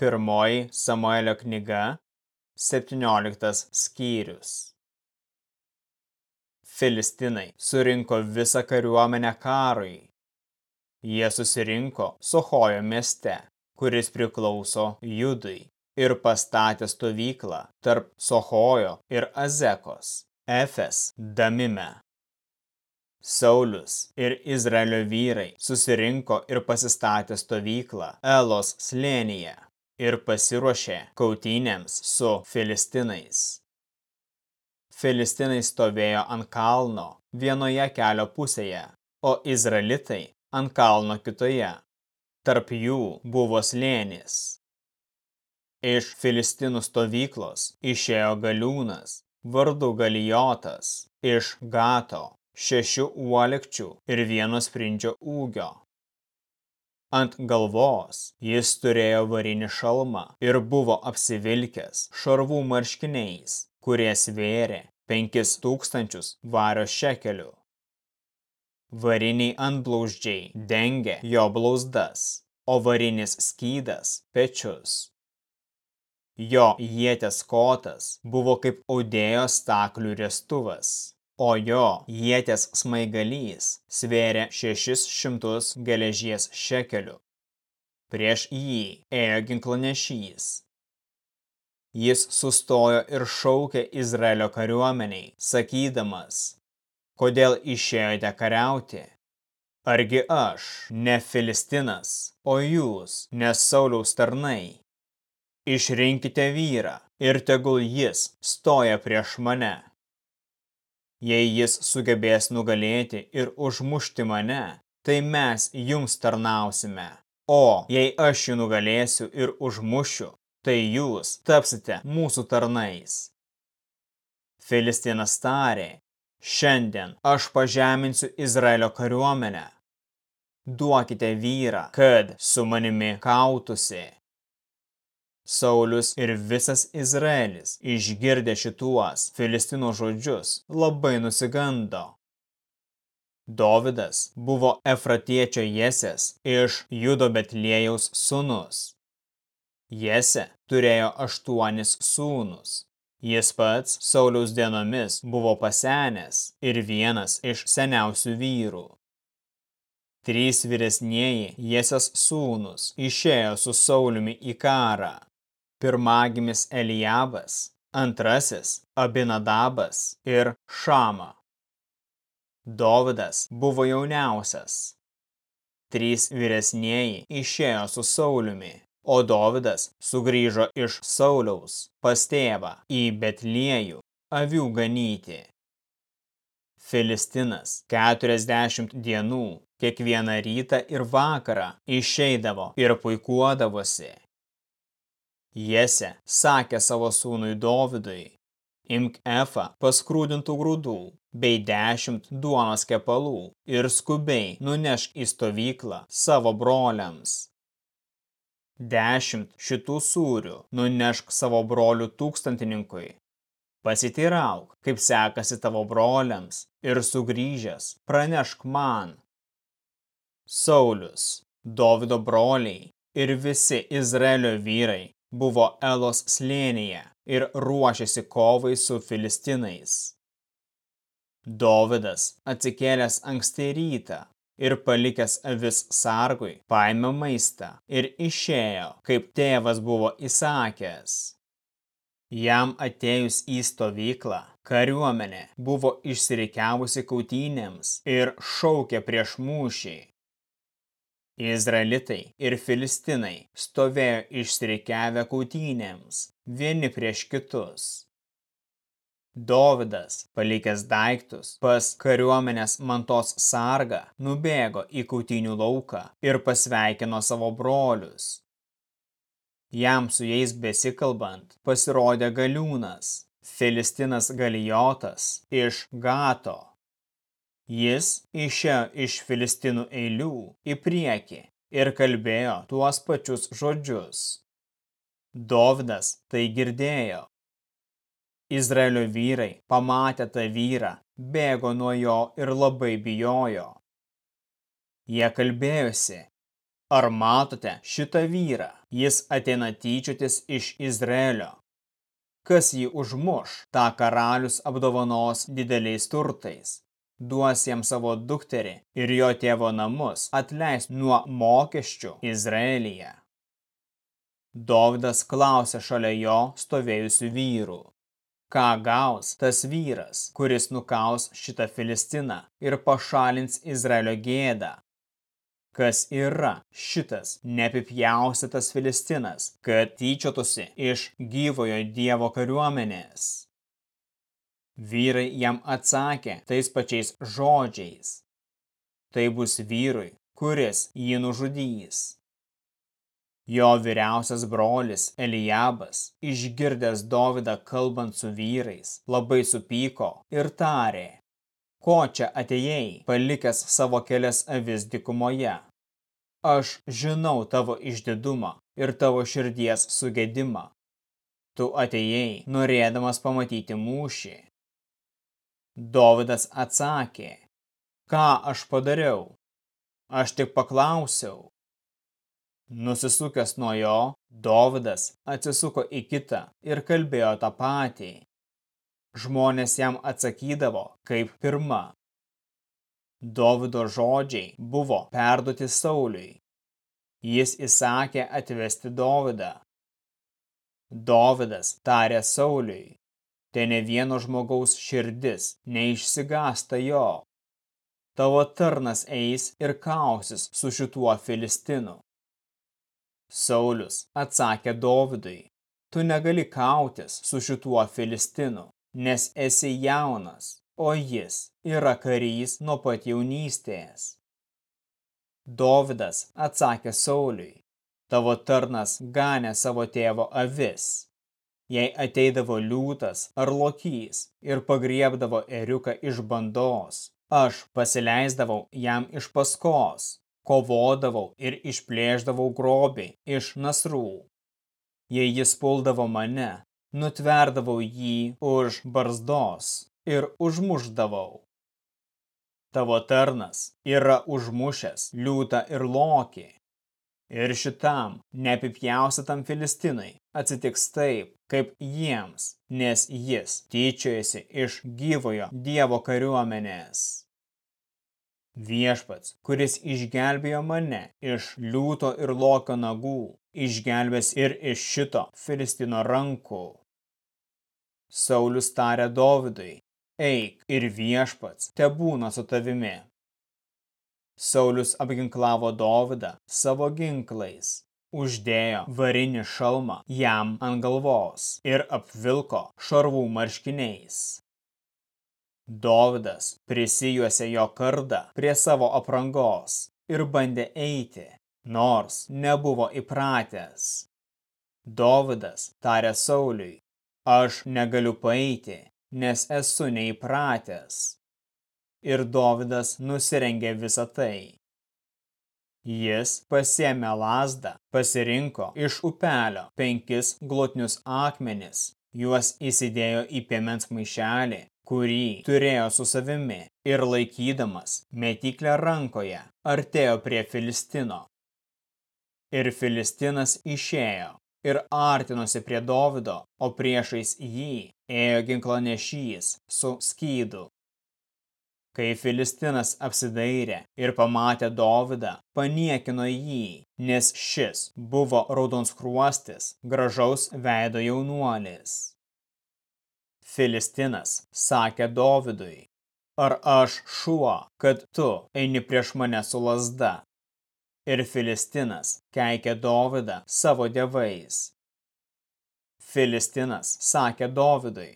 Pirmoji Samuelio knyga, 17 skyrius. Filistinai surinko visą kariuomenę karui. Jie susirinko Sohojo mieste, kuris priklauso Judui, ir pastatė stovyklą tarp Sohojo ir Azekos, Efes Damime. Saulius ir Izraelio vyrai susirinko ir pasistatė stovyklą Elos slėnyje ir pasiruošė kautynėms su filistinais. Filistinai stovėjo ant kalno vienoje kelio pusėje, o izraelitai ant kalno kitoje. Tarp jų buvo slėnis. Iš filistinų stovyklos išėjo galiūnas, vardu galijotas, iš gato, šešių uolekčių ir vieno sprindžio ūgio. Ant galvos jis turėjo varinį šalmą ir buvo apsivilkęs šarvų marškiniais, kurie svėrė penkis tūkstančius vario šekelių. Variniai antblauždžiai dengė jo blauzdas, o varinis skydas pečius. Jo jietės kotas buvo kaip audėjo staklių restuvas o jo jietės smaigalys svėrė šešis šimtus geležies šekelių. Prieš jį ėjo ginklanešys. Jis sustojo ir šaukė Izraelio kariuomeniai, sakydamas, kodėl išėjote kariauti? Argi aš, ne Filistinas, o jūs, ne Sauliaus tarnai? Išrinkite vyrą ir tegul jis stoja prieš mane. Jei jis sugebės nugalėti ir užmušti mane, tai mes jums tarnausime. O jei aš jį nugalėsiu ir užmušiu, tai jūs tapsite mūsų tarnais. Filistinas tarė, šiandien aš pažeminsiu Izraelio kariuomenę. Duokite vyrą, kad su manimi kautusi. Saulius ir visas Izraelis, išgirdę šituos Filistino žodžius, labai nusigando. Dovidas buvo Efratiečio Jesės iš Judo Betlėjaus sūnus. Jese turėjo aštuonis sūnus. Jis pats Sauliaus dienomis buvo pasenęs ir vienas iš seniausių vyrų. Trys vyresnieji Jesės sūnus išėjo su Sauliumi į karą pirmagimis Elijabas, antrasis Abinadabas ir Šama. Dovidas buvo jauniausias. Trys vyresnieji išėjo su Sauliumi, o Dovidas sugrįžo iš Sauliaus pas tėvą į Betliejų avių ganyti. Filistinas 40 dienų kiekvieną rytą ir vakarą išeidavo ir puikuodavosi Jese sakė savo sūnui Dovidui, imk efą paskrūdintų grūdų bei dešimt duonos kepalų ir skubiai nunešk į stovyklą savo broliams. Dešimt šitų sūrių nunešk savo brolių tūkstantininkui. Pasitirauk, kaip sekasi tavo broliams ir sugrįžęs pranešk man. Saulius, Dovido broliai ir visi Izraelio vyrai buvo Elos slėnyje ir ruošėsi kovai su filistinais. Dovidas atsikėlęs anksti rytą ir palikęs avis sargui, paėmė maistą ir išėjo, kaip tėvas buvo įsakęs. Jam atėjus į stovyklą, kariuomenė buvo išsirikiavusi kautynėms ir šaukė prieš mūšį. Izraelitai ir filistinai stovėjo išsirikiavę kautynėms, vieni prieš kitus. Dovidas, palikęs daiktus pas kariuomenės mantos sargą, nubėgo į kautynių lauką ir pasveikino savo brolius. Jam su jais besikalbant pasirodė galiūnas, Filistinas Galijotas iš Gato. Jis išėjo iš filistinų eilių į priekį ir kalbėjo tuos pačius žodžius. Dovydas tai girdėjo. Izraelio vyrai pamatę tą vyrą, bėgo nuo jo ir labai bijojo. Jie kalbėjosi, Ar matote šitą vyrą? Jis ateina tyčiotis iš Izraelio. Kas jį užmuš, tą karalius apdovanos dideliais turtais. Duos jam savo dukterį ir jo tėvo namus atleis nuo mokesčių Izraelyje. Dovydas klausė šalia jo stovėjusių vyrų. Ką gaus tas vyras, kuris nukaus šitą Filistiną ir pašalins Izraelio gėdą? Kas yra šitas neapipjaustytas Filistinas, kad tyčiotusi iš gyvojo dievo kariuomenės? Vyrai jam atsakė tais pačiais žodžiais. Tai bus vyrui, kuris jį nužudys. Jo vyriausias brolis Elijabas, išgirdęs Dovydą kalbant su vyrais, labai supyko ir tarė, ko čia atėjai, palikęs savo kelias avis dikumoje. Aš žinau tavo išdidumą ir tavo širdies sugedimą. Tu atėjai, norėdamas pamatyti mūšį. Dovydas atsakė, ką aš padariau? Aš tik paklausiau, Nusisukęs nuo jo, Dovydas atsisuko į kitą ir kalbėjo tą patį. Žmonės jam atsakydavo kaip pirma. Dovido žodžiai buvo perduoti Sauliui. Jis įsakė atvesti Dovydą. Dovydas tarė Sauliui, tai ne vieno žmogaus širdis neišsigasta jo. Tavo tarnas eis ir kausis su šituo Filistinu. Saulius atsakė Dovydui, tu negali kautis su šituo Filistinu, nes esi jaunas, o jis yra karys nuo pat jaunystės. Dovydas atsakė Sauliui, tavo tarnas ganė savo tėvo avis. Jei ateidavo liūtas ar lokys ir pagriebdavo eriuką iš bandos, aš pasileisdavau jam iš paskos kovodavau ir išplėždavau grobį iš nasrų. Jei jis puldavo mane, nutverdavau jį už barzdos ir užmuždavau. Tavo tarnas yra užmušęs liūtą ir lokį. Ir šitam neapipjausitam Filistinui atsitiks taip, kaip jiems, nes jis tyčiojasi iš gyvojo dievo kariuomenės. Viešpats, kuris išgelbėjo mane iš liūto ir lokio nagų, išgelbės ir iš šito Filistino rankų. Saulius tarė Dovydui, eik ir viešpats, te būna su tavimi. Saulius apginklavo Dovydą savo ginklais, uždėjo varinį šalmą jam ant galvos ir apvilko šarvų marškiniais. Dovydas prisijuosė jo kardą prie savo aprangos ir bandė eiti, nors nebuvo įpratęs. Dovydas tarė Sauliui, aš negaliu paeiti, nes esu neįpratęs. Ir Dovydas nusirengė visą tai. Jis pasėmė lasdą, pasirinko iš upelio penkis glotnius akmenis, juos įsidėjo į piemens maišelį kurį turėjo su savimi ir laikydamas metiklę rankoje artėjo prie Filistino. Ir Filistinas išėjo ir artinosi prie Dovido, o priešais jį ėjo ginklanešys su skydu. Kai Filistinas apsidairė ir pamatė Dovydą, paniekino jį, nes šis buvo raudonskruostis, gražaus veido jaunuolis. Filistinas sakė Dovidui, ar aš šuo, kad tu eini prieš mane su lasda? Ir Filistinas keikė Dovydą savo dievais. Filistinas sakė Dovidui,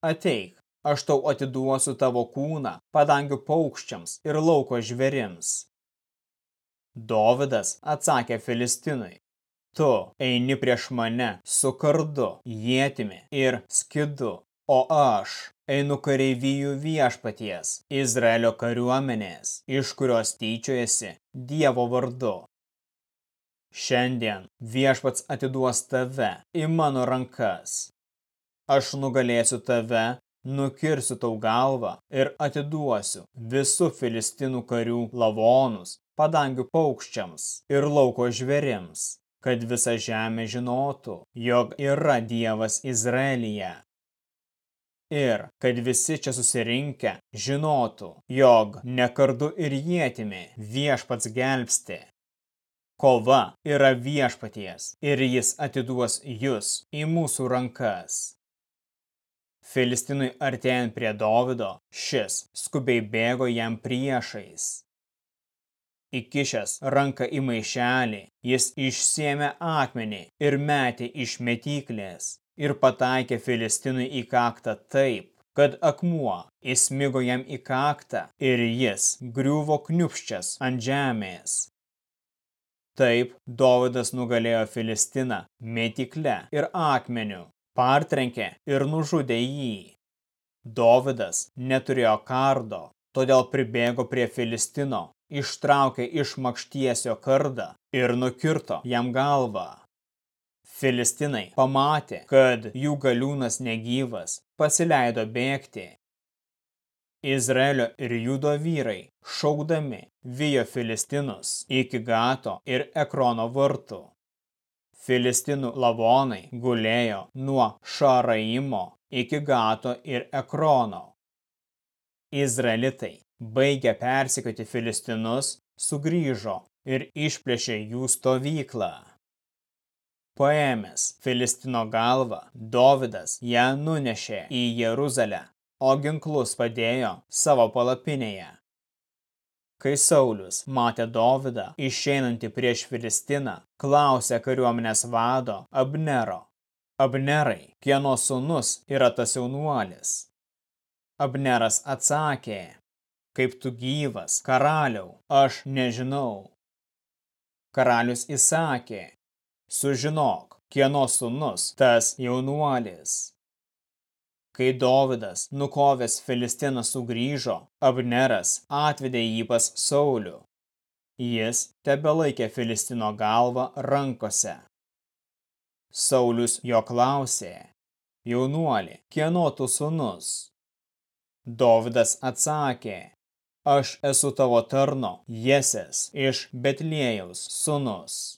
ateik, aš tau atiduosiu tavo kūną padangių paukščiams ir lauko žverims. Dovydas atsakė Filistinui, tu eini prieš mane su kardu, jėtimi ir skidu, O aš einu kareivijų viešpaties, Izraelio kariuomenės, iš kurios tyčiojasi Dievo vardu. Šiandien viešpats atiduos tave į mano rankas. Aš nugalėsiu tave, nukirsiu tau galvą ir atiduosiu visų filistinų karių lavonus padangių paukščiams ir lauko žvėrims, kad visa žemė žinotų, jog yra Dievas Izraelyje. Ir kad visi čia susirinkę žinotų, jog nekardu ir jėtimi viešpats gelbsti. Kova yra viešpaties ir jis atiduos jūs į mūsų rankas. Filistinui artėjant prie Dovido, šis skubiai bėgo jam priešais. Įkišęs ranką į maišelį, jis išsiemė akmenį ir metė iš metyklės ir pataikė Filistinui į kaktą taip, kad akmuo įsmigo jam į kaktą ir jis griuvo kniupščias ant žemės. Taip Dovydas nugalėjo Filistiną metikle ir akmeniu, partrenkė ir nužudė jį. Dovydas neturėjo kardo, todėl pribėgo prie Filistino ištraukė iš makštiesio kardą ir nukirto jam galvą. Filistinai pamatė, kad jų galiūnas negyvas, pasileido bėgti. Izraelio ir judo vyrai, šaukdami, vijo Filistinus iki Gato ir Ekrono vartų. Filistinų lavonai gulėjo nuo Šaraimo iki Gato ir Ekrono. Izraelitai baigę persikoti Filistinus, sugrįžo ir išplėšė jų stovyklą. Paėmęs Filistino galvą, Dovidas ją nunešė į Jeruzalę, o ginklus padėjo savo palapinėje. Kai Saulius matė Dovydą išeinantį prieš Filistiną, klausė kariuomenės vado Abnero. Abnerai, kieno sūnus yra tas jaunuolis? Abneras atsakė, kaip tu gyvas, karaliau, aš nežinau. Karalius įsakė, sužinok, kieno sūnus tas jaunuolis. Kai Dovidas nukovęs Filistiną sugrįžo, Abneras atvedė jį pas Saulių. Jis tebelaikė Filistino galvą rankose. Saulius jo klausė, jaunuolį, kieno tu sūnus? Dovidas atsakė, Aš esu tavo tarno, Jesės iš Betlėjaus sunus.